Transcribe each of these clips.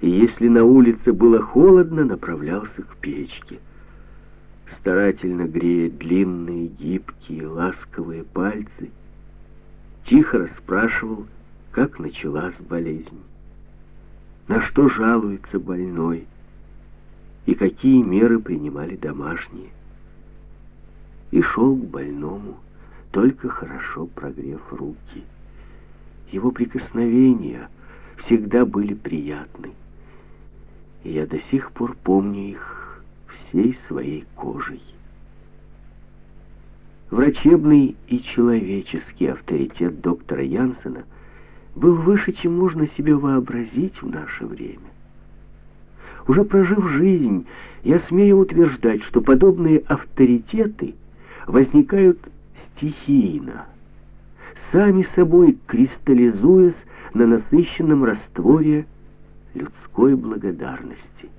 и если на улице было холодно, направлялся к печке. Старательно грея длинные, гибкие, ласковые пальцы, тихо расспрашивал, как началась болезнь, на что жалуется больной и какие меры принимали домашние. И шел к больному, только хорошо прогрев руки. Его прикосновения всегда были приятны, я до сих пор помню их всей своей кожей. Врачебный и человеческий авторитет доктора Янсена – был выше, чем можно себе вообразить в наше время. Уже прожив жизнь, я смею утверждать, что подобные авторитеты возникают стихийно, сами собой кристаллизуясь на насыщенном растворе людской благодарности.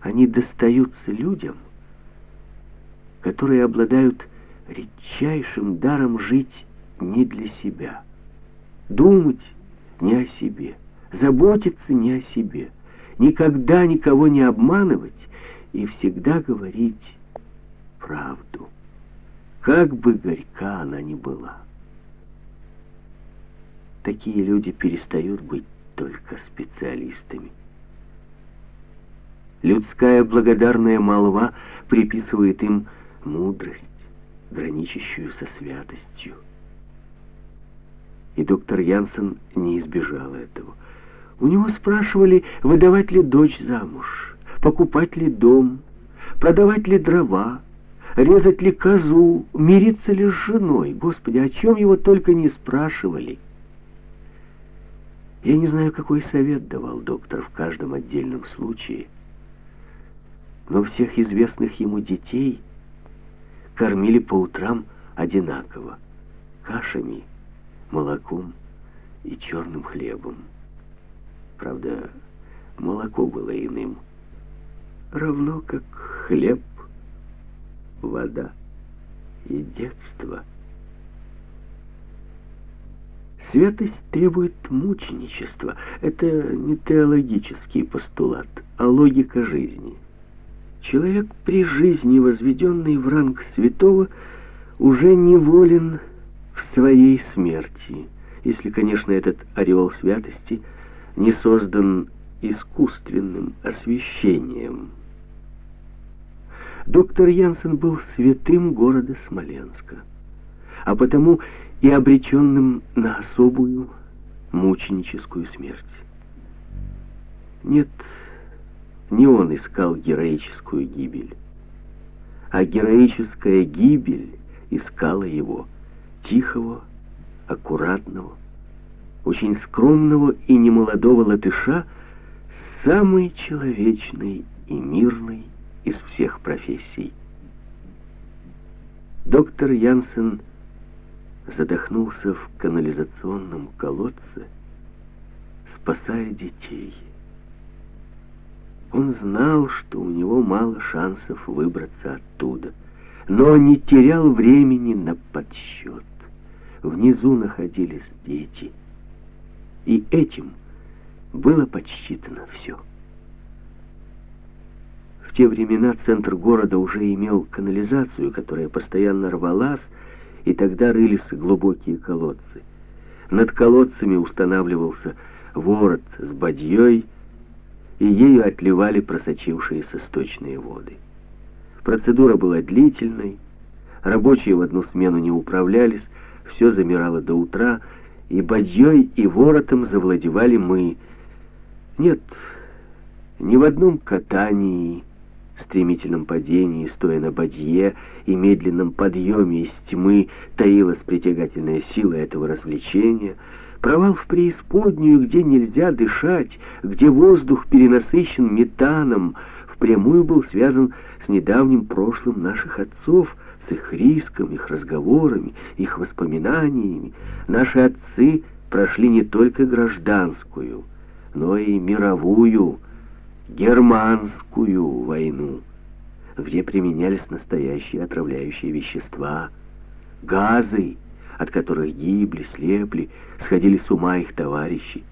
Они достаются людям, которые обладают редчайшим даром жить не для себя – Думать не о себе, заботиться не о себе, никогда никого не обманывать и всегда говорить правду, как бы горька она ни была. Такие люди перестают быть только специалистами. Людская благодарная молва приписывает им мудрость, граничащую со святостью. И доктор Янсен не избежал этого. У него спрашивали, выдавать ли дочь замуж, покупать ли дом, продавать ли дрова, резать ли козу, мириться ли с женой. Господи, о чем его только не спрашивали. Я не знаю, какой совет давал доктор в каждом отдельном случае, но всех известных ему детей кормили по утрам одинаково, кашами, молоком и черным хлебом. Правда, молоко было иным, равно как хлеб, вода и детство. Святость требует мученичества. Это не теологический постулат, а логика жизни. Человек при жизни, возведенный в ранг святого, уже неволен в своей смерти, если, конечно, этот ореол святости не создан искусственным освящением. Доктор Янсен был святым города Смоленска, а потому и обреченным на особую мученическую смерть. Нет, не он искал героическую гибель, а героическая гибель искала его – тихого, аккуратного, очень скромного и немолодого латыша, самый человечный и мирный из всех профессий. Доктор Янсен задохнулся в канализационном колодце, спасая детей. Он знал, что у него мало шансов выбраться оттуда, но не терял времени на подсчет. Внизу находились дети. И этим было подсчитано все. В те времена центр города уже имел канализацию, которая постоянно рвалась, и тогда рылись глубокие колодцы. Над колодцами устанавливался ворот с бадьей, и ею отливали просочившиеся сточные воды. Процедура была длительной, рабочие в одну смену не управлялись, все замирало до утра, и бадьей, и воротом завладевали мы. Нет, ни в одном катании, стремительном падении, стоя на бадье и медленном подъеме из тьмы таилась притягательная сила этого развлечения, провал в преисподнюю, где нельзя дышать, где воздух перенасыщен метаном, впрямую был связан с недавним прошлым наших отцов — с их риском, их разговорами, их воспоминаниями, наши отцы прошли не только гражданскую, но и мировую, германскую войну, где применялись настоящие отравляющие вещества, газы, от которых гибли, слепли, сходили с ума их товарищи,